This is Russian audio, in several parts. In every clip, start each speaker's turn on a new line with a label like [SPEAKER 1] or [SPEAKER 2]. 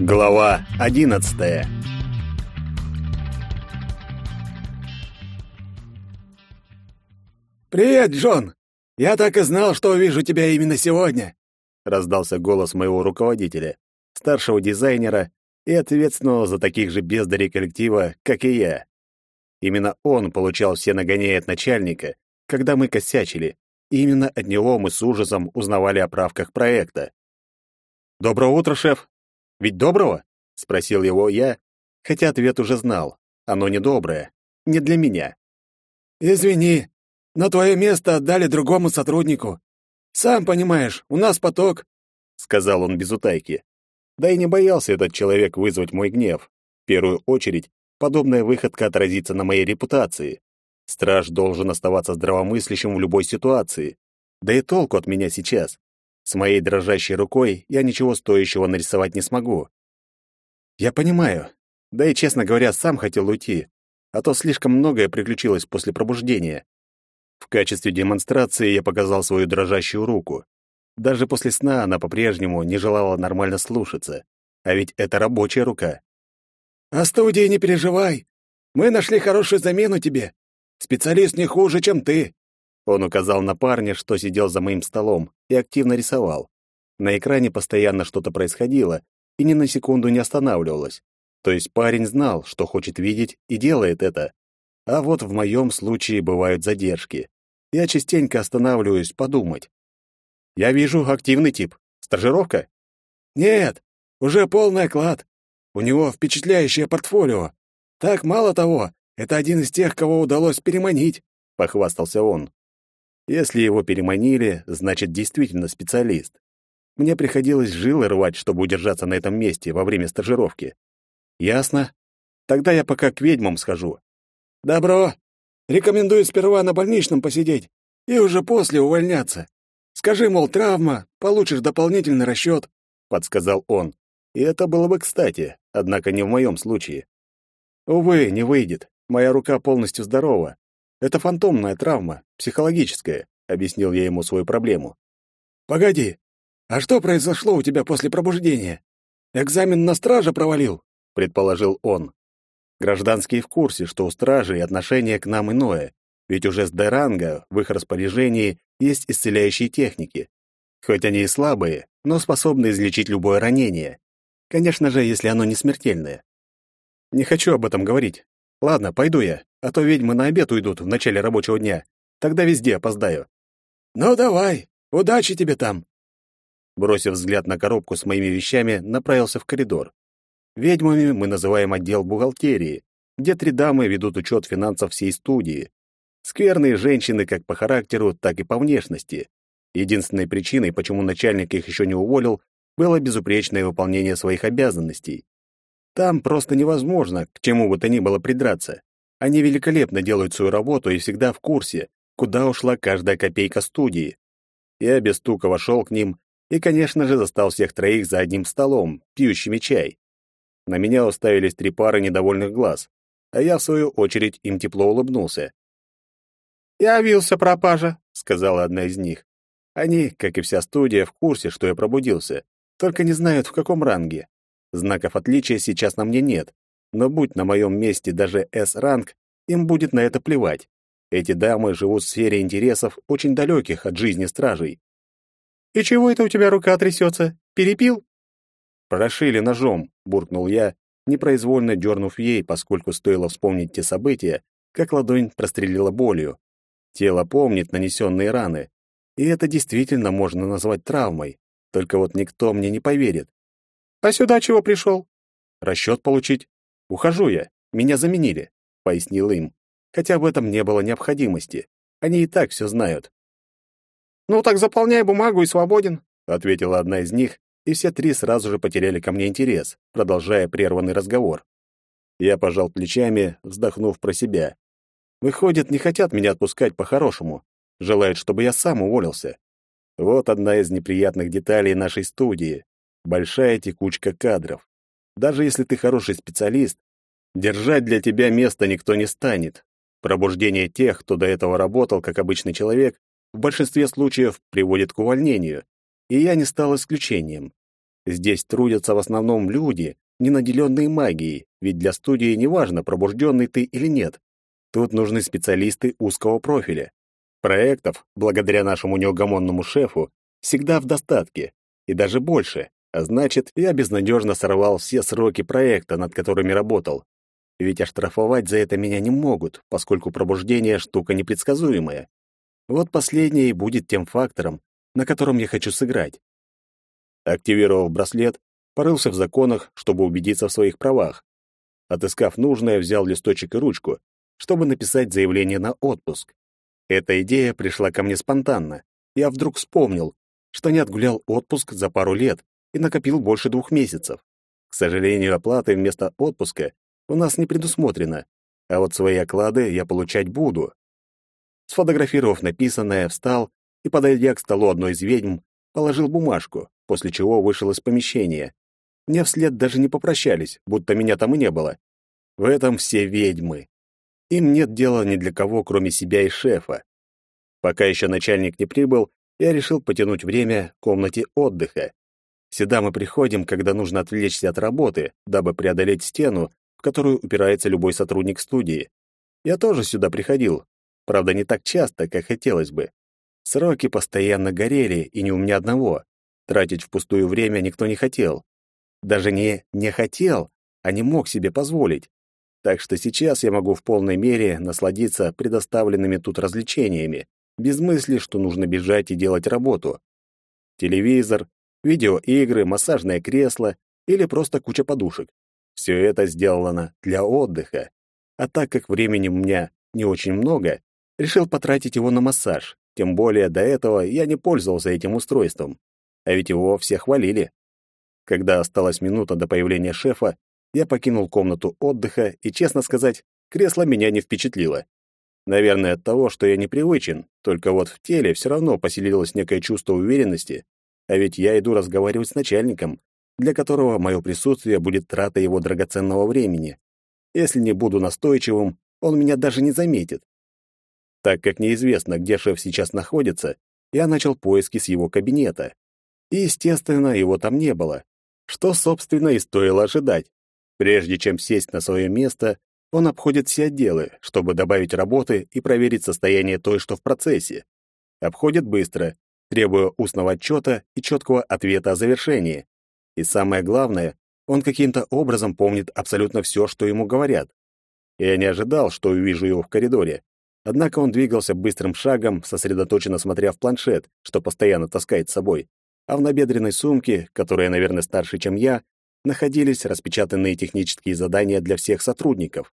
[SPEAKER 1] Глава одиннадцатая
[SPEAKER 2] «Привет, Джон! Я так и знал, что увижу тебя именно сегодня!»
[SPEAKER 1] Раздался голос моего руководителя, старшего дизайнера и ответственного за таких же бездарей коллектива, как и я. Именно он получал все нагоняя от начальника, когда мы косячили, и именно от него мы с ужасом узнавали о правках проекта. «Доброе утро, шеф!» «Ведь доброго?» — спросил его я, хотя ответ уже знал. Оно недоброе. Не для меня.
[SPEAKER 2] «Извини, но твое место отдали другому сотруднику. Сам понимаешь, у нас поток», — сказал он без утайки.
[SPEAKER 1] Да и не боялся этот человек вызвать мой гнев. В первую очередь, подобная выходка отразится на моей репутации. Страж должен оставаться здравомыслящим в любой ситуации. Да и толку от меня сейчас. С моей дрожащей рукой я ничего стоящего нарисовать не смогу. Я понимаю. Да и, честно говоря, сам хотел уйти, а то слишком многое приключилось после пробуждения. В качестве демонстрации я показал свою дрожащую руку. Даже после сна она по-прежнему не желала нормально слушаться. А ведь это рабочая рука.
[SPEAKER 2] «О студии не переживай. Мы нашли хорошую замену тебе. Специалист не хуже, чем ты.
[SPEAKER 1] Он указал на парня, что сидел за моим столом, и активно рисовал. На экране постоянно что-то происходило, и ни на секунду не останавливалось. То есть парень знал, что хочет видеть, и делает это. А вот в моем случае бывают задержки. Я частенько останавливаюсь подумать. Я вижу активный тип. Стажировка?
[SPEAKER 2] Нет, уже полный оклад. У него впечатляющее портфолио. Так, мало того, это один из тех, кого удалось переманить, — похвастался он.
[SPEAKER 1] Если его переманили, значит, действительно специалист. Мне приходилось жилы рвать, чтобы удержаться на этом месте во время стажировки. Ясно? Тогда я пока к ведьмам схожу.
[SPEAKER 2] Добро. Рекомендую сперва на больничном посидеть и уже после увольняться. Скажи, мол, травма, получишь дополнительный расчет, — подсказал он.
[SPEAKER 1] И это было бы кстати, однако не в моем случае. Увы, не выйдет. Моя рука полностью здорова, это фантомная травма, психологическая, объяснил я ему свою проблему.
[SPEAKER 2] Погоди. А что произошло у тебя после пробуждения? Экзамен на страже провалил, предположил он.
[SPEAKER 1] Гражданские в курсе, что у стражей отношение к нам иное, ведь уже с Деранга в их распоряжении есть исцеляющие техники. Хоть они и слабые, но способны излечить любое ранение. Конечно же, если оно не смертельное. Не хочу об этом говорить. Ладно, пойду я, а то ведьмы на обед уйдут в начале рабочего дня. Тогда везде опоздаю.
[SPEAKER 2] Ну давай, удачи тебе там.
[SPEAKER 1] Бросив взгляд на коробку с моими вещами, направился в коридор. Ведьмами мы называем отдел бухгалтерии, где три дамы ведут учет финансов всей студии. Скверные женщины как по характеру, так и по внешности. Единственной причиной, почему начальник их еще не уволил, было безупречное выполнение своих обязанностей. Там просто невозможно к чему бы то ни было придраться. Они великолепно делают свою работу и всегда в курсе, куда ушла каждая копейка студии. Я без стука вошел к ним и, конечно же, застал всех троих за одним столом, пьющими чай. На меня уставились три пары недовольных глаз, а я, в свою очередь, им тепло улыбнулся. «Явился пропажа», — сказала одна из них. Они, как и вся студия, в курсе, что я пробудился, только не знают, в каком ранге. Знаков отличия сейчас на мне нет, но будь на моем месте даже С-ранг, им будет на это плевать. Эти дамы живут в сфере интересов, очень далеких от жизни стражей. «И чего это у тебя рука трясется? Перепил?» «Прошили ножом», — буркнул я, непроизвольно дернув ей, поскольку стоило вспомнить те события, как ладонь прострелила болью. Тело помнит нанесенные раны, и это действительно можно назвать травмой, только вот никто мне не поверит. А сюда чего пришел? Расчет получить. Ухожу я. Меня заменили, пояснил им. Хотя в этом не было необходимости. Они и так все знают. Ну так заполняй бумагу и свободен, ответила одна из них, и все три сразу же потеряли ко мне интерес, продолжая прерванный разговор. Я пожал плечами, вздохнув про себя. Выходит, не хотят меня отпускать по-хорошему. Желают, чтобы я сам уволился. Вот одна из неприятных деталей нашей студии большая текучка кадров. Даже если ты хороший специалист, держать для тебя место никто не станет. Пробуждение тех, кто до этого работал как обычный человек, в большинстве случаев приводит к увольнению, и я не стал исключением. Здесь трудятся в основном люди, не наделенные магией, ведь для студии неважно, пробужденный ты или нет. Тут нужны специалисты узкого профиля. Проектов, благодаря нашему неугомонному шефу, всегда в достатке, и даже больше, а значит, я безнадежно сорвал все сроки проекта, над которыми работал. Ведь оштрафовать за это меня не могут, поскольку пробуждение — штука непредсказуемая. Вот последнее и будет тем фактором, на котором я хочу сыграть. Активировав браслет, порылся в законах, чтобы убедиться в своих правах. Отыскав нужное, взял листочек и ручку, чтобы написать заявление на отпуск. Эта идея пришла ко мне спонтанно. Я вдруг вспомнил, что не отгулял отпуск за пару лет и накопил больше двух месяцев. К сожалению, оплаты вместо отпуска у нас не предусмотрено, а вот свои оклады я получать буду. Сфотографировав написанное, встал и, подойдя к столу одной из ведьм, положил бумажку, после чего вышел из помещения. Мне вслед даже не попрощались, будто меня там и не было. В этом все ведьмы. Им нет дела ни для кого, кроме себя и шефа. Пока еще начальник не прибыл, я решил потянуть время в комнате отдыха. Сюда мы приходим, когда нужно отвлечься от работы, дабы преодолеть стену, которую упирается любой сотрудник студии. Я тоже сюда приходил, правда, не так часто, как хотелось бы. Сроки постоянно горели, и не у меня одного. Тратить впустую время никто не хотел. Даже не «не хотел», а не мог себе позволить. Так что сейчас я могу в полной мере насладиться предоставленными тут развлечениями, без мысли, что нужно бежать и делать работу. Телевизор, видеоигры, массажное кресло или просто куча подушек. Все это сделано для отдыха. А так как времени у меня не очень много, решил потратить его на массаж. Тем более до этого я не пользовался этим устройством. А ведь его все хвалили. Когда осталась минута до появления шефа, я покинул комнату отдыха, и, честно сказать, кресло меня не впечатлило. Наверное, от того, что я непривычен, только вот в теле все равно поселилось некое чувство уверенности, а ведь я иду разговаривать с начальником, для которого мое присутствие будет тратой его драгоценного времени. Если не буду настойчивым, он меня даже не заметит. Так как неизвестно, где шеф сейчас находится, я начал поиски с его кабинета. И, естественно, его там не было, что, собственно, и стоило ожидать. Прежде чем сесть на свое место, он обходит все отделы, чтобы добавить работы и проверить состояние той, что в процессе. Обходит быстро, требуя устного отчета и четкого ответа о завершении. И самое главное, он каким-то образом помнит абсолютно все, что ему говорят. Я не ожидал, что увижу его в коридоре. Однако он двигался быстрым шагом, сосредоточенно смотря в планшет, что постоянно таскает с собой. А в набедренной сумке, которая, наверное, старше, чем я, находились распечатанные технические задания для всех сотрудников.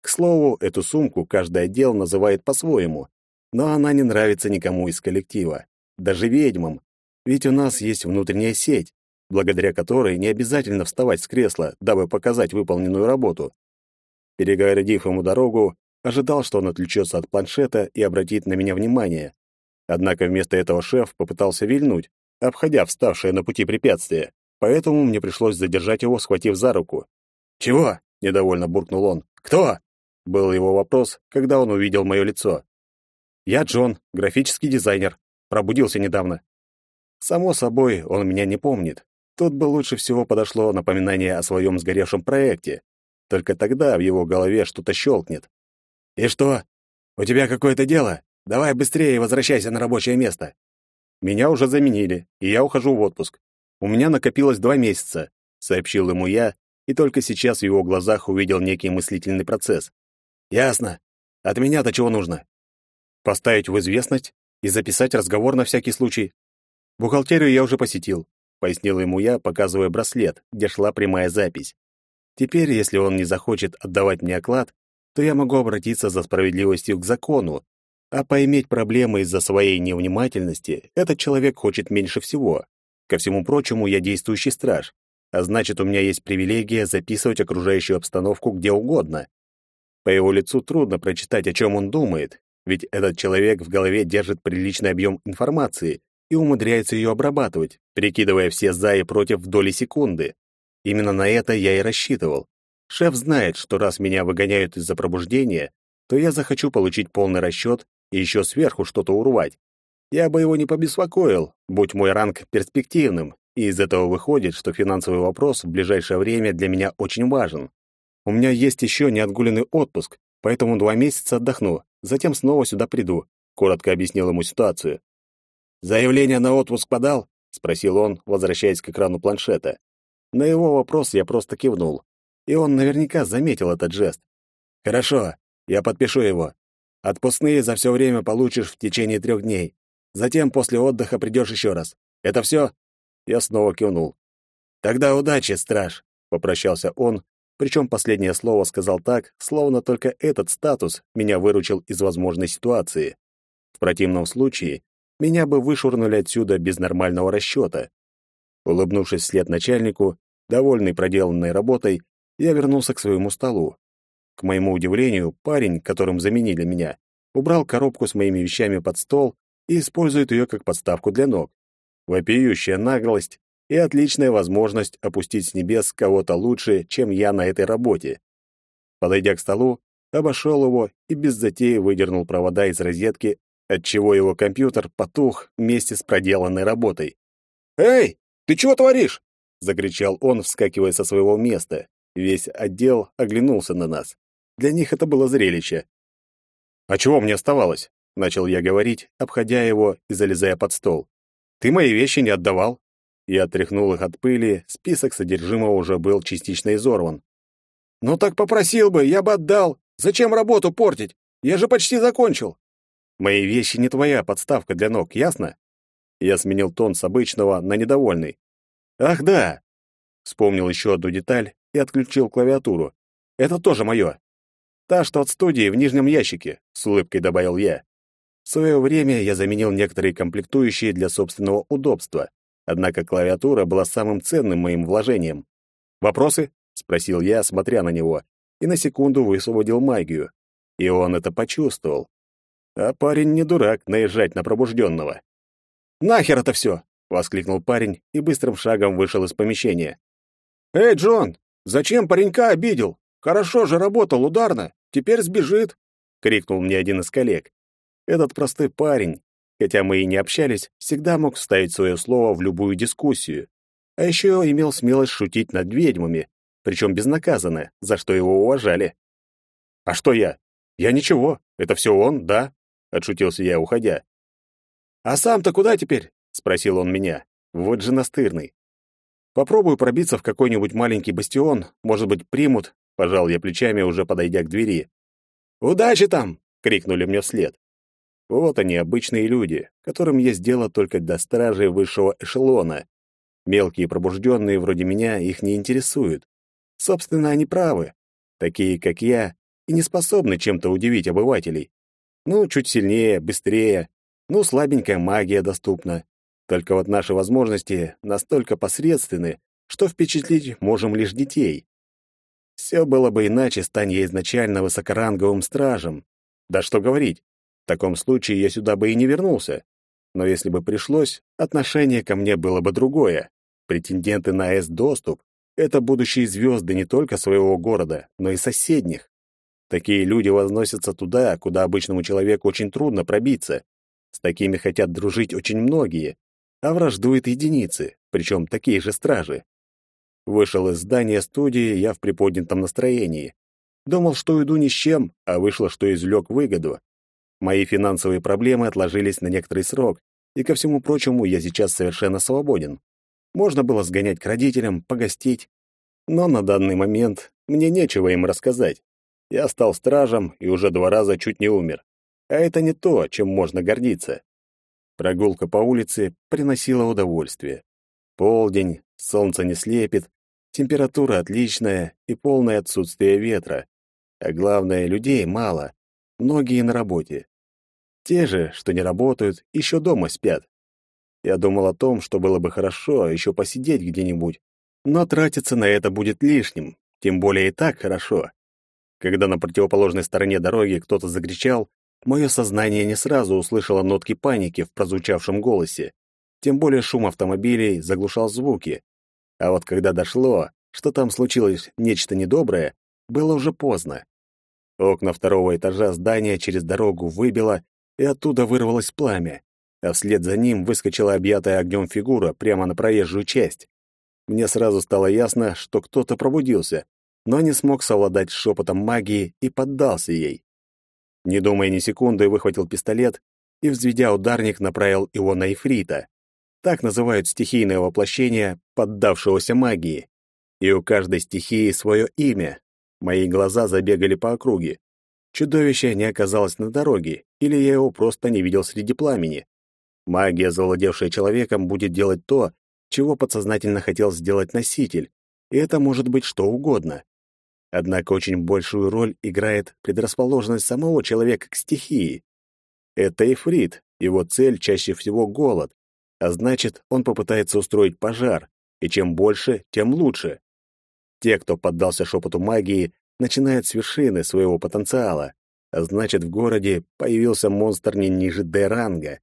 [SPEAKER 1] К слову, эту сумку каждый отдел называет по-своему, но она не нравится никому из коллектива, даже ведьмам, ведь у нас есть внутренняя сеть, благодаря которой не обязательно вставать с кресла, дабы показать выполненную работу. Перегородив ему дорогу, ожидал, что он отвлечется от планшета и обратит на меня внимание. Однако вместо этого шеф попытался вильнуть, обходя вставшее на пути препятствие, поэтому мне пришлось задержать его, схватив за руку. «Чего?» — недовольно буркнул он. «Кто?» — был его вопрос, когда он увидел мое лицо. «Я Джон, графический дизайнер. Пробудился недавно». Само собой, он меня не помнит, Тут бы лучше всего подошло напоминание о своем сгоревшем проекте. Только тогда в его голове что-то щелкнет. «И что? У тебя какое-то дело? Давай быстрее возвращайся на рабочее место». «Меня уже заменили, и я ухожу в отпуск. У меня накопилось два месяца», — сообщил ему я, и только сейчас в его глазах увидел некий мыслительный процесс. «Ясно. От меня-то чего нужно?» «Поставить в известность и записать разговор на всякий случай. Бухгалтерию я уже посетил пояснил ему я, показывая браслет, где шла прямая запись. Теперь, если он не захочет отдавать мне оклад, то я могу обратиться за справедливостью к закону, а поиметь проблемы из-за своей невнимательности этот человек хочет меньше всего. Ко всему прочему, я действующий страж, а значит, у меня есть привилегия записывать окружающую обстановку где угодно. По его лицу трудно прочитать, о чем он думает, ведь этот человек в голове держит приличный объем информации, и умудряется ее обрабатывать, перекидывая все «за» и «против» в доли секунды. Именно на это я и рассчитывал. Шеф знает, что раз меня выгоняют из-за пробуждения, то я захочу получить полный расчет и еще сверху что-то урвать. Я бы его не побеспокоил, будь мой ранг перспективным, и из этого выходит, что финансовый вопрос в ближайшее время для меня очень важен. У меня есть еще неотгуленный отпуск, поэтому два месяца отдохну, затем снова сюда приду», — коротко объяснил ему ситуацию. «Заявление на отпуск подал?» — спросил он, возвращаясь к экрану планшета. На его вопрос я просто кивнул, и он наверняка заметил этот жест. «Хорошо, я подпишу его. Отпускные за все время получишь в течение трех дней. Затем после отдыха придешь еще раз. Это все?» Я снова кивнул. «Тогда удачи, страж!» — попрощался он, причем последнее слово сказал так, словно только этот статус меня выручил из возможной ситуации. В противном случае меня бы вышвырнули отсюда без нормального расчета. Улыбнувшись вслед начальнику, довольный проделанной работой, я вернулся к своему столу. К моему удивлению, парень, которым заменили меня, убрал коробку с моими вещами под стол и использует ее как подставку для ног. Вопиющая наглость и отличная возможность опустить с небес кого-то лучше, чем я на этой работе. Подойдя к столу, обошел его и без затеи выдернул провода из розетки, отчего его компьютер потух вместе с проделанной работой. «Эй, ты чего творишь?» — закричал он, вскакивая со своего места. Весь отдел оглянулся на нас. Для них это было зрелище. «А чего мне оставалось?» — начал я говорить, обходя его и залезая под стол. «Ты мои вещи не отдавал?» Я отряхнул их от пыли, список содержимого уже был частично изорван. «Ну так попросил бы, я бы отдал. Зачем работу портить? Я же почти закончил». «Мои вещи не твоя подставка для ног, ясно?» Я сменил тон с обычного на недовольный. «Ах да!» Вспомнил еще одну деталь и отключил клавиатуру. «Это тоже мое. Та, что от студии в нижнем ящике», — с улыбкой добавил я. В свое время я заменил некоторые комплектующие для собственного удобства, однако клавиатура была самым ценным моим вложением. «Вопросы?» — спросил я, смотря на него, и на секунду высвободил магию. И он это почувствовал. А парень не дурак наезжать на пробужденного. «Нахер это все!» — воскликнул парень и быстрым шагом вышел из помещения. «Эй, Джон, зачем паренька обидел? Хорошо же работал ударно, теперь сбежит!» — крикнул мне один из коллег. Этот простой парень, хотя мы и не общались, всегда мог вставить свое слово в любую дискуссию. А еще имел смелость шутить над ведьмами, причем безнаказанно, за что его уважали. «А что я? Я ничего, это все он, да?» — отшутился я, уходя. «А сам-то куда теперь?» — спросил он меня. Вот же настырный. «Попробую пробиться в какой-нибудь маленький бастион, может быть, примут», — пожал я плечами, уже подойдя к двери. «Удачи там!» — крикнули мне вслед. Вот они, обычные люди, которым есть дело только до стражей высшего эшелона. Мелкие пробужденные вроде меня их не интересуют. Собственно, они правы. Такие, как я, и не способны чем-то удивить обывателей. Ну, чуть сильнее, быстрее. Ну, слабенькая магия доступна. Только вот наши возможности настолько посредственны, что впечатлить можем лишь детей. Все было бы иначе, стань я изначально высокоранговым стражем. Да что говорить, в таком случае я сюда бы и не вернулся. Но если бы пришлось, отношение ко мне было бы другое. Претенденты на С-доступ — это будущие звезды не только своего города, но и соседних. Такие люди возносятся туда, куда обычному человеку очень трудно пробиться. С такими хотят дружить очень многие, а враждуют единицы, причем такие же стражи. Вышел из здания студии я в приподнятом настроении. Думал, что уйду ни с чем, а вышло, что извлек выгоду. Мои финансовые проблемы отложились на некоторый срок, и ко всему прочему я сейчас совершенно свободен. Можно было сгонять к родителям, погостить, но на данный момент мне нечего им рассказать. Я стал стражем и уже два раза чуть не умер. А это не то, чем можно гордиться. Прогулка по улице приносила удовольствие. Полдень, солнце не слепит, температура отличная и полное отсутствие ветра. А главное, людей мало, многие на работе. Те же, что не работают, еще дома спят. Я думал о том, что было бы хорошо еще посидеть где-нибудь, но тратиться на это будет лишним, тем более и так хорошо. Когда на противоположной стороне дороги кто-то закричал, мое сознание не сразу услышало нотки паники в прозвучавшем голосе. Тем более шум автомобилей заглушал звуки. А вот когда дошло, что там случилось нечто недоброе, было уже поздно. Окна второго этажа здания через дорогу выбило, и оттуда вырвалось пламя. а вслед за ним выскочила объятая огнем фигура прямо на проезжую часть. Мне сразу стало ясно, что кто-то пробудился, но не смог совладать с шепотом магии и поддался ей. Не думая ни секунды, выхватил пистолет и, взведя ударник, направил его на Ифрита. Так называют стихийное воплощение поддавшегося магии. И у каждой стихии свое имя. Мои глаза забегали по округе. Чудовище не оказалось на дороге, или я его просто не видел среди пламени. Магия, завладевшая человеком, будет делать то, чего подсознательно хотел сделать носитель, и это может быть что угодно. Однако очень большую роль играет предрасположенность самого человека к стихии. Это эфрит, его цель чаще всего голод, а значит, он попытается устроить пожар, и чем больше, тем лучше. Те, кто поддался шепоту магии, начинают с вершины своего потенциала, а значит, в городе появился монстр не ниже Д-ранга.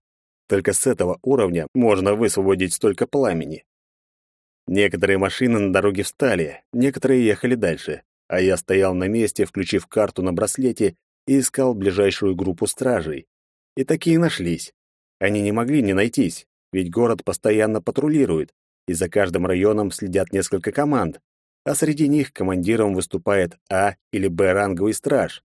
[SPEAKER 1] Только с этого уровня можно высвободить столько пламени. Некоторые машины на дороге встали, некоторые ехали дальше, а я стоял на месте, включив карту на браслете и искал ближайшую группу стражей. И такие нашлись. Они не могли не найтись, ведь город постоянно патрулирует, и за каждым районом следят несколько команд, а среди них командиром выступает А или Б ранговый страж.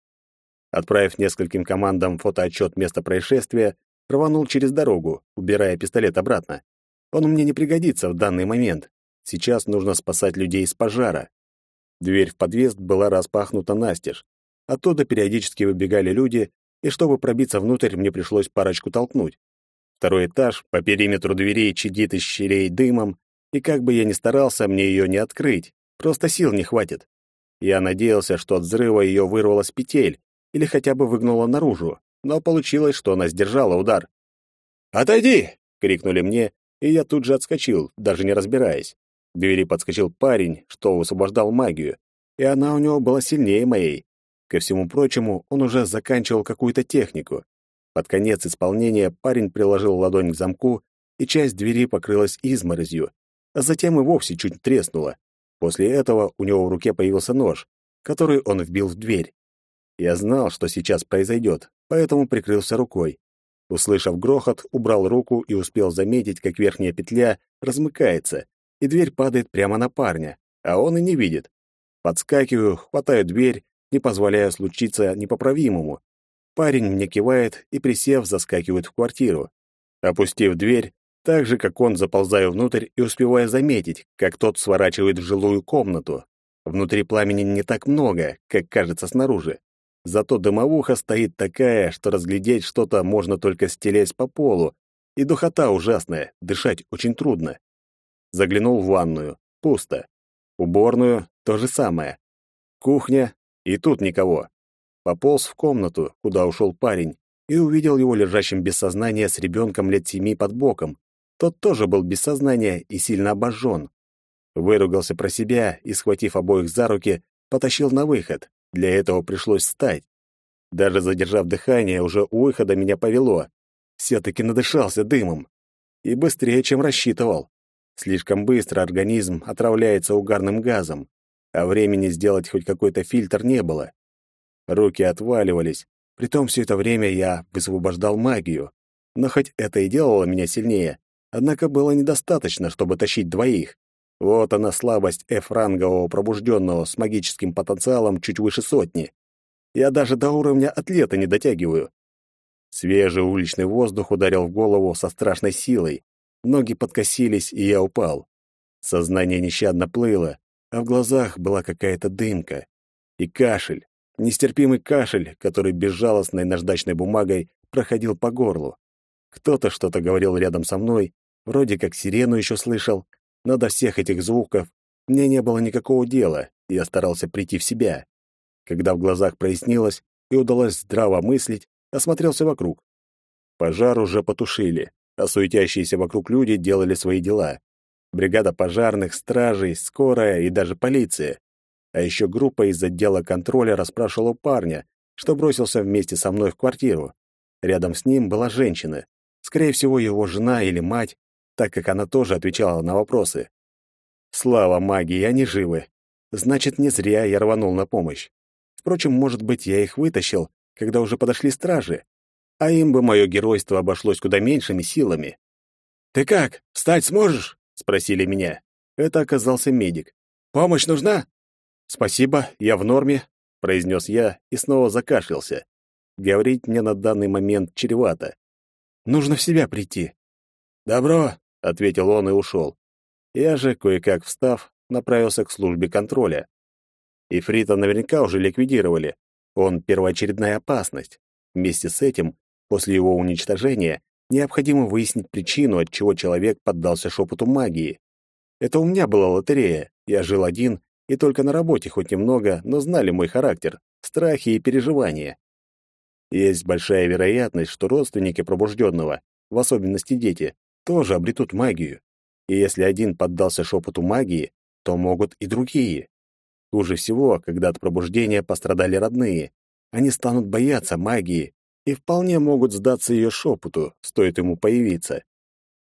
[SPEAKER 1] Отправив нескольким командам фотоотчет места происшествия, рванул через дорогу, убирая пистолет обратно. Он мне не пригодится в данный момент. Сейчас нужно спасать людей из пожара. Дверь в подъезд была распахнута настежь. Оттуда периодически выбегали люди, и чтобы пробиться внутрь, мне пришлось парочку толкнуть. Второй этаж по периметру двери чадит из щелей дымом, и как бы я ни старался, мне ее не открыть. Просто сил не хватит. Я надеялся, что от взрыва ее вырвало с петель или хотя бы выгнуло наружу, но получилось, что она сдержала удар. «Отойди!» — крикнули мне, и я тут же отскочил, даже не разбираясь. К двери подскочил парень, что высвобождал магию, и она у него была сильнее моей. Ко всему прочему, он уже заканчивал какую-то технику. Под конец исполнения парень приложил ладонь к замку, и часть двери покрылась изморозью, а затем и вовсе чуть треснула. После этого у него в руке появился нож, который он вбил в дверь. Я знал, что сейчас произойдет, поэтому прикрылся рукой. Услышав грохот, убрал руку и успел заметить, как верхняя петля размыкается, и дверь падает прямо на парня, а он и не видит. Подскакиваю, хватаю дверь, не позволяя случиться непоправимому. Парень мне кивает и, присев, заскакивает в квартиру. Опустив дверь, так же, как он, заползаю внутрь и успеваю заметить, как тот сворачивает в жилую комнату. Внутри пламени не так много, как кажется снаружи. Зато дымовуха стоит такая, что разглядеть что-то можно только стелясь по полу, и духота ужасная, дышать очень трудно. Заглянул в ванную. Пусто. Уборную — то же самое. Кухня — и тут никого. Пополз в комнату, куда ушел парень, и увидел его лежащим без сознания с ребенком лет семи под боком. Тот тоже был без сознания и сильно обожжен. Выругался про себя и, схватив обоих за руки, потащил на выход. Для этого пришлось встать. Даже задержав дыхание, уже у выхода меня повело. Все-таки надышался дымом. И быстрее, чем рассчитывал. Слишком быстро организм отравляется угарным газом, а времени сделать хоть какой-то фильтр не было. Руки отваливались. Притом все это время я высвобождал магию. Но хоть это и делало меня сильнее, однако было недостаточно, чтобы тащить двоих. Вот она слабость F-рангового пробужденного с магическим потенциалом чуть выше сотни. Я даже до уровня атлета не дотягиваю. Свежий уличный воздух ударил в голову со страшной силой. Ноги подкосились, и я упал. Сознание нещадно плыло, а в глазах была какая-то дымка. И кашель, нестерпимый кашель, который безжалостной наждачной бумагой проходил по горлу. Кто-то что-то говорил рядом со мной, вроде как сирену еще слышал, но до всех этих звуков мне не было никакого дела, и я старался прийти в себя. Когда в глазах прояснилось и удалось здраво мыслить, осмотрелся вокруг. Пожар уже потушили, а суетящиеся вокруг люди делали свои дела. Бригада пожарных, стражей, скорая и даже полиция. А еще группа из отдела контроля расспрашивала парня, что бросился вместе со мной в квартиру. Рядом с ним была женщина, скорее всего, его жена или мать, так как она тоже отвечала на вопросы. Слава магии, они живы. Значит, не зря я рванул на помощь. Впрочем, может быть, я их вытащил, когда уже подошли стражи. а им бы мое геройство обошлось куда меньшими силами.
[SPEAKER 2] «Ты как, встать сможешь?»
[SPEAKER 1] — спросили меня. Это оказался медик.
[SPEAKER 2] «Помощь нужна?»
[SPEAKER 1] «Спасибо, я в норме», — произнес я и снова закашлялся. Говорить мне на данный момент чревато. Нужно в себя прийти.
[SPEAKER 2] «Добро», —
[SPEAKER 1] ответил он и ушел. Я же, кое-как встав, направился к службе контроля. Ифрита наверняка уже ликвидировали. Он — первоочередная опасность. Вместе с этим, после его уничтожения, необходимо выяснить причину, от чего человек поддался шепоту магии. Это у меня была лотерея. Я жил один, и только на работе хоть немного, но знали мой характер, страхи и переживания. Есть большая вероятность, что родственники пробужденного, в особенности дети, тоже обретут магию. И если один поддался шепоту магии, то могут и другие. Хуже всего, когда от пробуждения пострадали родные. Они станут бояться магии и вполне могут сдаться ее шепоту, стоит ему появиться.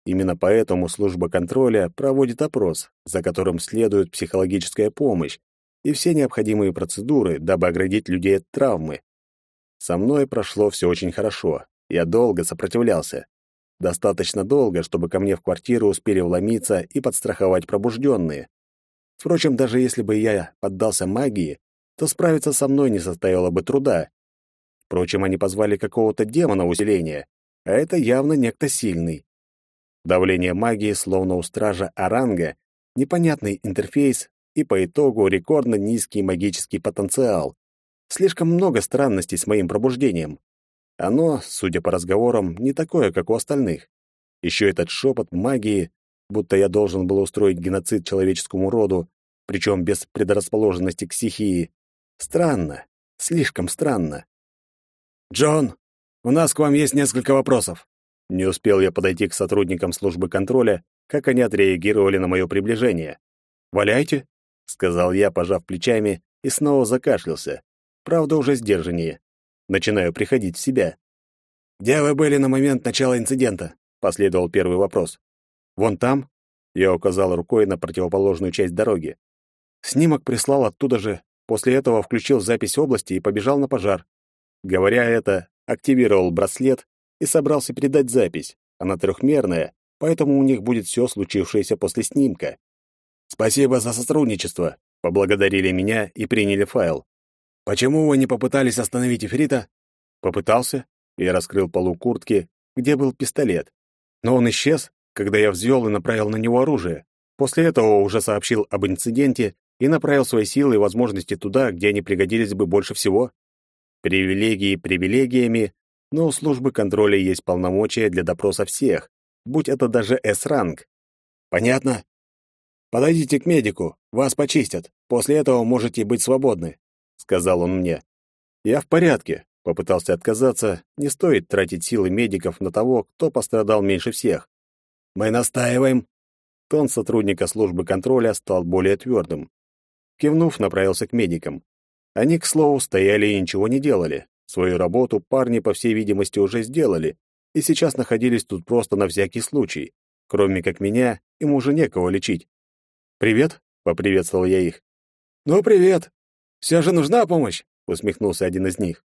[SPEAKER 1] Именно поэтому служба контроля проводит опрос, за которым следует психологическая помощь и все необходимые процедуры, дабы оградить людей от травмы. Со мной прошло все очень хорошо. Я долго сопротивлялся. Достаточно долго, чтобы ко мне в квартиру успели вломиться и подстраховать пробужденные. Впрочем, даже если бы я поддался магии, то справиться со мной не состояло бы труда. Впрочем, они позвали какого-то демона усиления, а это явно некто сильный. Давление магии, словно у стража Оранга, непонятный интерфейс и по итогу рекордно низкий магический потенциал. Слишком много странностей с моим пробуждением. Оно, судя по разговорам, не такое, как у остальных. Еще этот шепот магии, будто я должен был устроить геноцид человеческому роду, причем без предрасположенности к стихии. Странно, слишком странно.
[SPEAKER 2] «Джон, у нас к вам есть несколько вопросов».
[SPEAKER 1] Не успел я подойти к сотрудникам службы контроля, как они отреагировали на мое приближение.
[SPEAKER 2] «Валяйте», —
[SPEAKER 1] сказал я, пожав плечами, и снова закашлялся. Правда, уже сдержаннее. Начинаю приходить в себя.
[SPEAKER 2] «Где вы были на момент начала инцидента?»
[SPEAKER 1] — последовал первый вопрос. «Вон там?» — я указал рукой на противоположную часть дороги. Снимок прислал оттуда же. После этого включил запись области и побежал на пожар. Говоря это, активировал браслет и собрался передать запись. Она трехмерная, поэтому у них будет все случившееся после снимка.
[SPEAKER 2] «Спасибо за сотрудничество», — поблагодарили меня и приняли файл. «Почему вы не попытались остановить Эфрита?»
[SPEAKER 1] «Попытался». Я раскрыл полу куртки, где был пистолет. Но он исчез, когда я взвел и направил на него оружие. После этого уже сообщил об инциденте и направил свои силы и возможности туда, где они пригодились бы больше всего. Привилегии привилегиями, но у службы контроля есть полномочия для допроса всех, будь это даже С-ранг.
[SPEAKER 2] «Понятно. Подойдите к медику, вас почистят. После этого можете быть свободны.
[SPEAKER 1] — сказал он мне. «Я в порядке», — попытался отказаться. Не стоит тратить силы медиков на того, кто пострадал меньше всех.
[SPEAKER 2] «Мы настаиваем».
[SPEAKER 1] Тон сотрудника службы контроля стал более твердым. Кивнув, направился к медикам. Они, к слову, стояли и ничего не делали. Свою работу парни, по всей видимости, уже сделали, и сейчас находились тут просто на всякий случай. Кроме как меня, им уже некого лечить. «Привет», — поприветствовал я их.
[SPEAKER 2] «Ну, привет. Все же нужна помощь, усмехнулся один из них.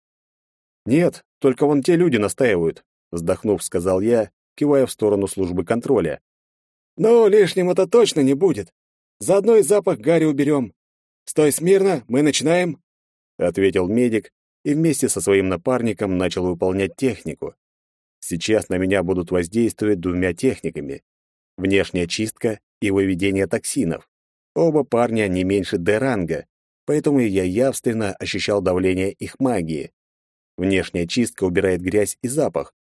[SPEAKER 1] Нет, только вон те люди настаивают, вздохнув, сказал я, кивая в сторону службы контроля.
[SPEAKER 2] Ну, лишним это точно не будет. Заодно и запах гари уберем. Стой смирно, мы начинаем,
[SPEAKER 1] ответил медик и вместе со своим напарником начал выполнять технику. Сейчас на меня будут воздействовать двумя техниками: внешняя чистка и выведение токсинов. Оба парня не меньше Д-ранга, поэтому я явственно ощущал давление их магии. Внешняя чистка убирает грязь и запах,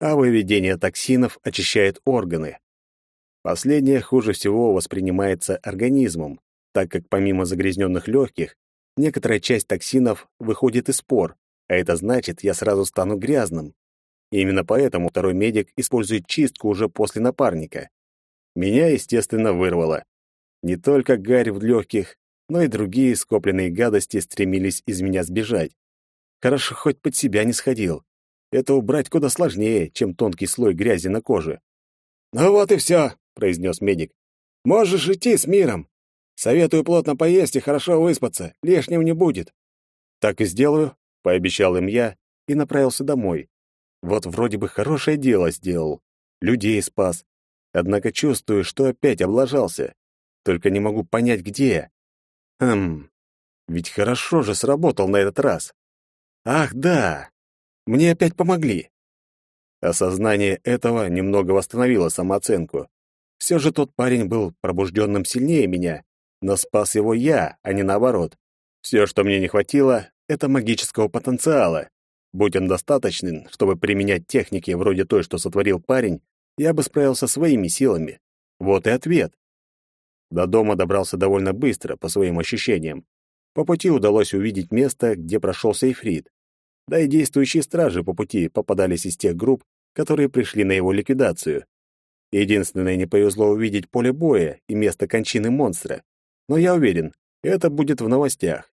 [SPEAKER 1] а выведение токсинов очищает органы. Последнее хуже всего воспринимается организмом, так как помимо загрязненных легких, некоторая часть токсинов выходит из спор, а это значит, я сразу стану грязным. И именно поэтому второй медик использует чистку уже после напарника. Меня, естественно, вырвало. Не только гарь в легких, но и другие скопленные гадости стремились из меня сбежать. Хорошо, хоть под себя не сходил. Это убрать куда сложнее, чем тонкий слой грязи на коже.
[SPEAKER 2] «Ну вот и все», — произнес медик. «Можешь идти с миром. Советую плотно поесть и хорошо выспаться, лишним не будет».
[SPEAKER 1] «Так и сделаю», — пообещал им я и направился домой. Вот вроде бы хорошее дело сделал, людей спас. Однако чувствую, что опять облажался. Только не могу понять, где. Хм, ведь хорошо же сработал на этот раз. Ах, да, мне опять помогли. Осознание этого немного восстановило самооценку. Все же тот парень был пробужденным сильнее меня, но спас его я, а не наоборот. Все, что мне не хватило, это магического потенциала. Будь он достаточным, чтобы применять техники вроде той, что сотворил парень, я бы справился своими силами. Вот и ответ. До дома добрался довольно быстро, по своим ощущениям. По пути удалось увидеть место, где прошел Сейфрид. Да и действующие стражи по пути попадались из тех групп, которые пришли на его ликвидацию. Единственное, не повезло увидеть поле боя и место кончины монстра. Но я уверен, это будет в новостях.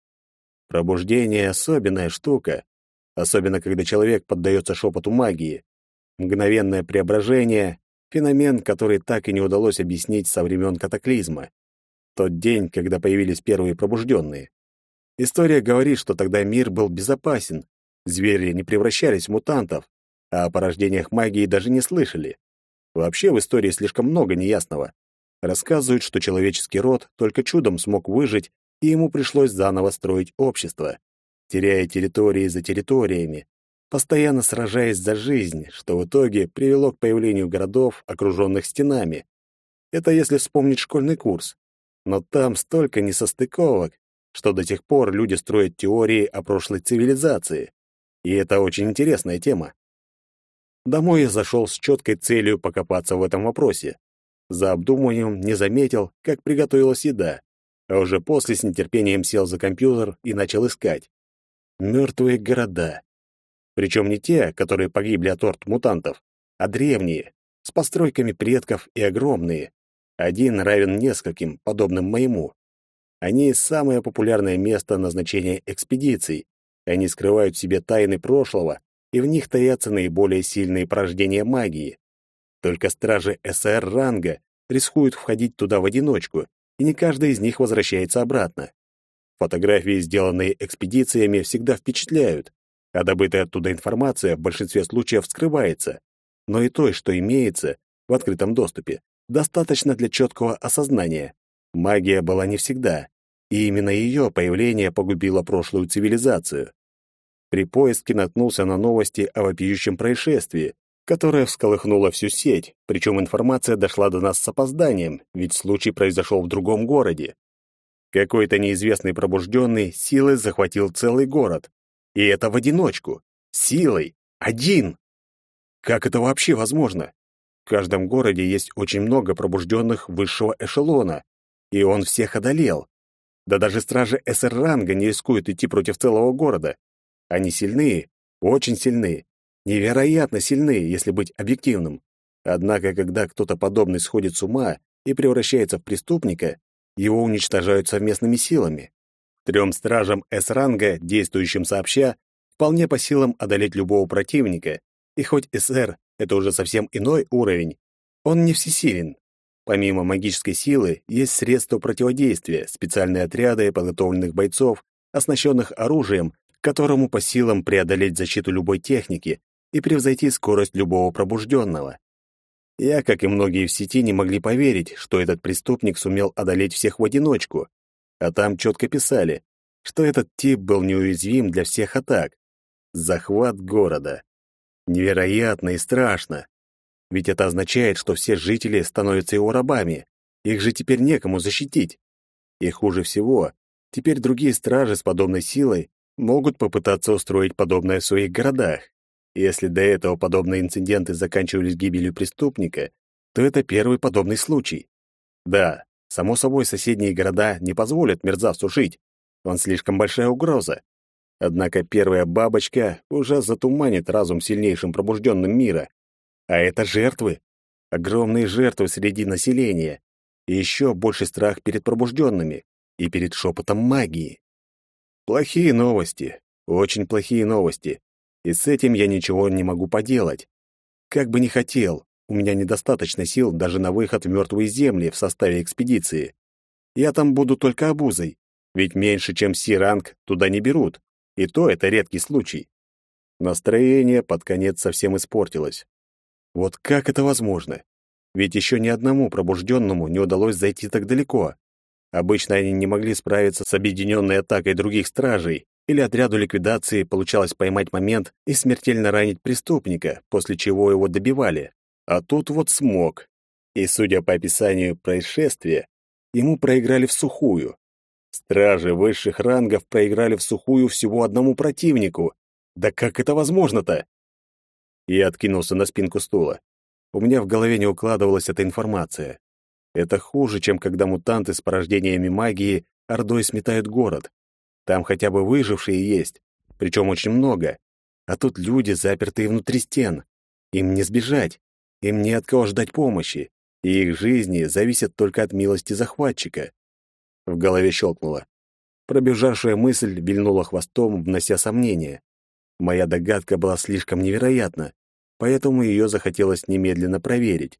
[SPEAKER 1] Пробуждение — особенная штука, особенно когда человек поддается шепоту магии. Мгновенное преображение — феномен, который так и не удалось объяснить со времен катаклизма. Тот день, когда появились первые пробужденные. История говорит, что тогда мир был безопасен, звери не превращались в мутантов, а о порождениях магии даже не слышали. Вообще в истории слишком много неясного. Рассказывают, что человеческий род только чудом смог выжить, и ему пришлось заново строить общество, теряя территории за территориями, постоянно сражаясь за жизнь, что в итоге привело к появлению городов, окруженных стенами. Это если вспомнить школьный курс. Но там столько несостыковок, что до сих пор люди строят теории о прошлой цивилизации. И это очень интересная тема. Домой я зашел с четкой целью покопаться в этом вопросе. За обдумыванием не заметил, как приготовилась еда, а уже после с нетерпением сел за компьютер и начал искать. Мертвые города. Причем не те, которые погибли от орд мутантов, а древние, с постройками предков и огромные. Один равен нескольким, подобным моему. Они — самое популярное место назначения экспедиций. Они скрывают в себе тайны прошлого и в них таятся наиболее сильные порождения магии. Только стражи СР ранга рискуют входить туда в одиночку, и не каждый из них возвращается обратно. Фотографии, сделанные экспедициями, всегда впечатляют, а добытая оттуда информация в большинстве случаев скрывается. Но и той, что имеется в открытом доступе, достаточно для четкого осознания. Магия была не всегда, и именно ее появление погубило прошлую цивилизацию. При поиске наткнулся на новости о вопиющем происшествии, которое всколыхнуло всю сеть, причем информация дошла до нас с опозданием, ведь случай произошел в другом городе. Какой-то неизвестный пробужденный силой захватил целый город. И это в одиночку. Силой. Один. Как это вообще возможно? В каждом городе есть очень много пробужденных высшего эшелона, и он всех одолел. Да даже стражи СР-ранга не рискуют идти против целого города. Они сильны, очень сильны, невероятно сильны, если быть объективным. Однако, когда кто-то подобный сходит с ума и превращается в преступника, его уничтожают совместными силами. Трем стражам С-ранга, действующим сообща, вполне по силам одолеть любого противника, и хоть СР — это уже совсем иной уровень, он не всесилен. Помимо магической силы, есть средства противодействия, специальные отряды подготовленных бойцов, оснащенных оружием которому по силам преодолеть защиту любой техники и превзойти скорость любого пробужденного. Я, как и многие в сети, не могли поверить, что этот преступник сумел одолеть всех в одиночку, а там четко писали, что этот тип был неуязвим для всех атак. Захват города. Невероятно и страшно. Ведь это означает, что все жители становятся его рабами. Их же теперь некому защитить. И хуже всего, теперь другие стражи с подобной силой могут попытаться устроить подобное в своих городах. Если до этого подобные инциденты заканчивались гибелью преступника, то это первый подобный случай. Да, само собой, соседние города не позволят мерзавцу жить. Он слишком большая угроза. Однако первая бабочка уже затуманит разум сильнейшим пробужденным мира. А это жертвы. Огромные жертвы среди населения. И еще больше страх перед пробужденными и перед шепотом магии. Плохие новости, очень плохие новости. И с этим я ничего не могу поделать. Как бы ни хотел, у меня недостаточно сил даже на выход в мертвые земли в составе экспедиции. Я там буду только обузой, ведь меньше, чем Си-ранг, туда не берут. И то это редкий случай. Настроение под конец совсем испортилось. Вот как это возможно? Ведь еще ни одному пробужденному не удалось зайти так далеко. Обычно они не могли справиться с объединенной атакой других стражей, или отряду ликвидации получалось поймать момент и смертельно ранить преступника, после чего его добивали. А тут вот смог. И, судя по описанию происшествия, ему проиграли в сухую. Стражи высших рангов проиграли в сухую всего одному противнику. Да как это возможно-то? Я откинулся на спинку стула. У меня в голове не укладывалась эта информация. Это хуже, чем когда мутанты с порождениями магии ордой сметают город. Там хотя бы выжившие есть, причем очень много. А тут люди, запертые внутри стен. Им не сбежать, им не от кого ждать помощи, и их жизни зависят только от милости захватчика. В голове щелкнуло. Пробежавшая мысль вильнула хвостом, внося сомнения. Моя догадка была слишком невероятна, поэтому ее захотелось немедленно проверить.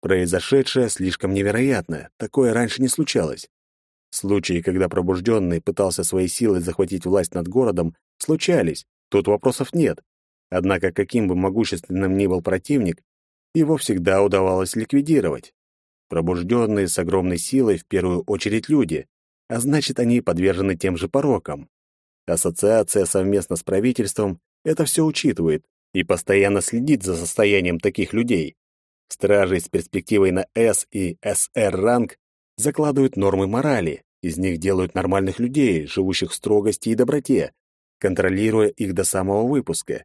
[SPEAKER 1] Произошедшее слишком невероятно, такое раньше не случалось. Случаи, когда пробужденный пытался своей силой захватить власть над городом, случались, тут вопросов нет. Однако каким бы могущественным ни был противник, его всегда удавалось ликвидировать. Пробужденные с огромной силой в первую очередь люди, а значит, они подвержены тем же порокам. Ассоциация совместно с правительством это все учитывает и постоянно следит за состоянием таких людей. Стражи с перспективой на С и СР ранг закладывают нормы морали, из них делают нормальных людей, живущих в строгости и доброте, контролируя их до самого выпуска.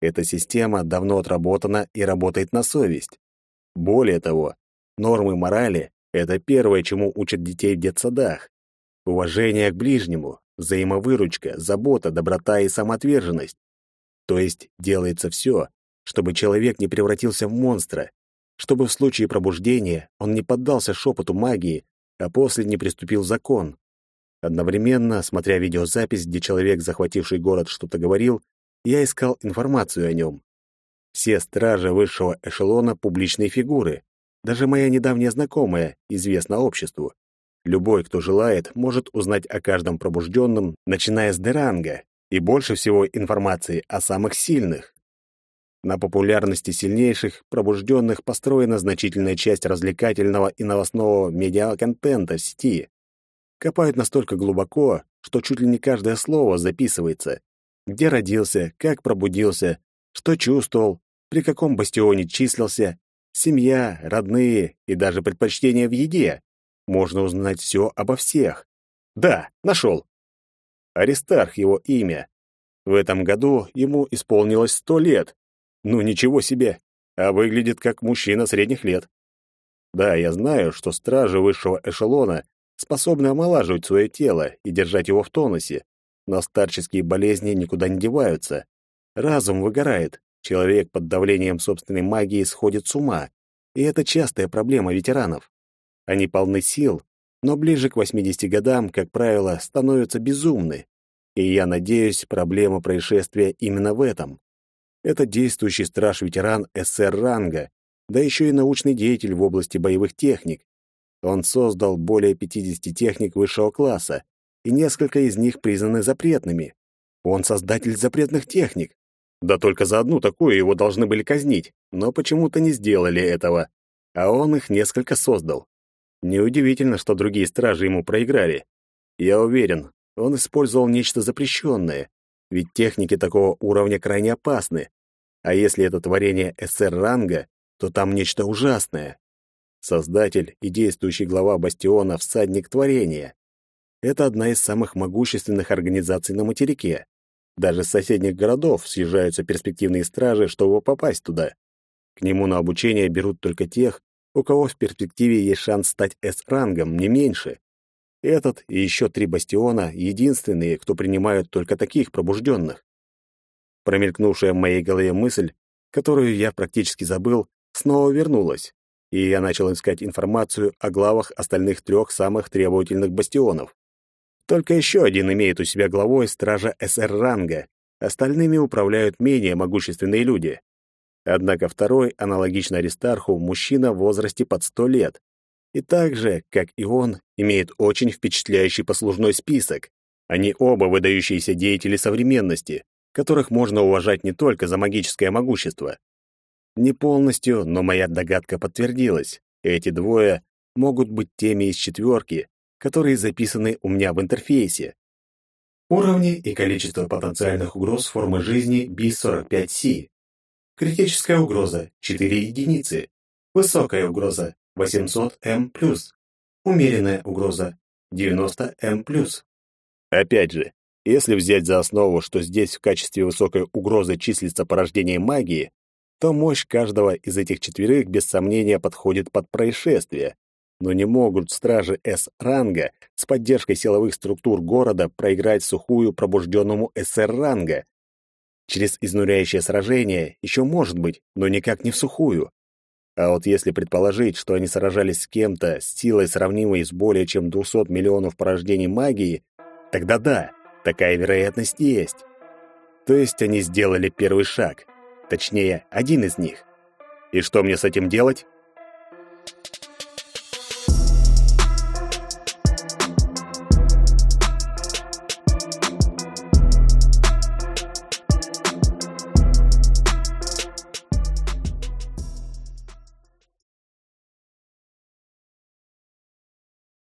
[SPEAKER 1] Эта система давно отработана и работает на совесть. Более того, нормы морали — это первое, чему учат детей в детсадах. Уважение к ближнему, взаимовыручка, забота, доброта и самоотверженность. То есть делается все, чтобы человек не превратился в монстра, чтобы в случае пробуждения он не поддался шепоту магии, а после не приступил закон. Одновременно, смотря видеозапись, где человек, захвативший город, что-то говорил, я искал информацию о нем. Все стражи высшего эшелона — публичные фигуры. Даже моя недавняя знакомая известна обществу. Любой, кто желает, может узнать о каждом пробужденном, начиная с Деранга, и больше всего информации о самых сильных. На популярности сильнейших пробужденных построена значительная часть развлекательного и новостного медиаконтента в сети. Копают настолько глубоко, что чуть ли не каждое слово записывается. Где родился, как пробудился, что чувствовал, при каком бастионе числился, семья, родные и даже предпочтения в еде. Можно узнать все обо всех. Да, нашел. Аристарх его имя. В этом году ему исполнилось сто лет, ну ничего себе, а выглядит как мужчина средних лет. Да, я знаю, что стражи высшего эшелона способны омолаживать свое тело и держать его в тонусе, но старческие болезни никуда не деваются. Разум выгорает, человек под давлением собственной магии сходит с ума, и это частая проблема ветеранов. Они полны сил, но ближе к 80 годам, как правило, становятся безумны. И я надеюсь, проблема происшествия именно в этом. Это действующий страж-ветеран СССР-ранга, да еще и научный деятель в области боевых техник. Он создал более 50 техник высшего класса, и несколько из них признаны запретными. Он создатель запретных техник. Да только за одну такую его должны были казнить, но почему-то не сделали этого. А он их несколько создал. Неудивительно, что другие стражи ему проиграли. Я уверен, он использовал нечто запрещенное, ведь техники такого уровня крайне опасны. А если это творение СР-ранга, то там нечто ужасное. Создатель и действующий глава Бастиона — всадник творения. Это одна из самых могущественных организаций на материке. Даже с соседних городов съезжаются перспективные стражи, чтобы попасть туда. К нему на обучение берут только тех, у кого в перспективе есть шанс стать С-рангом, не меньше. Этот и еще три бастиона — единственные, кто принимают только таких пробужденных. Промелькнувшая в моей голове мысль, которую я практически забыл, снова вернулась, и я начал искать информацию о главах остальных трех самых требовательных бастионов. Только еще один имеет у себя главой стража СР-ранга, остальными управляют менее могущественные люди. Однако второй, аналогично Аристарху, мужчина в возрасте под сто лет, и так же, как и он, имеет очень впечатляющий послужной список. Они оба выдающиеся деятели современности, которых можно уважать не только за магическое могущество. Не полностью, но моя догадка подтвердилась. Эти двое могут быть теми из четверки, которые записаны у меня в интерфейсе. Уровни и количество потенциальных угроз формы жизни B45C. Критическая угроза – 4 единицы. Высокая угроза – 800М+. Умеренная угроза – 90М+. Опять же, если взять за основу, что здесь в качестве высокой угрозы числится порождение магии, то мощь каждого из этих четверых без сомнения подходит под происшествие. Но не могут стражи С-ранга с поддержкой силовых структур города проиграть сухую пробужденному СР-ранга. Через изнуряющее сражение еще может быть, но никак не в сухую. А вот если предположить, что они сражались с кем-то с силой, сравнимой с более чем 200 миллионов порождений магии, тогда да, Такая вероятность есть. То есть они сделали первый шаг. Точнее, один из них. И что мне с этим делать?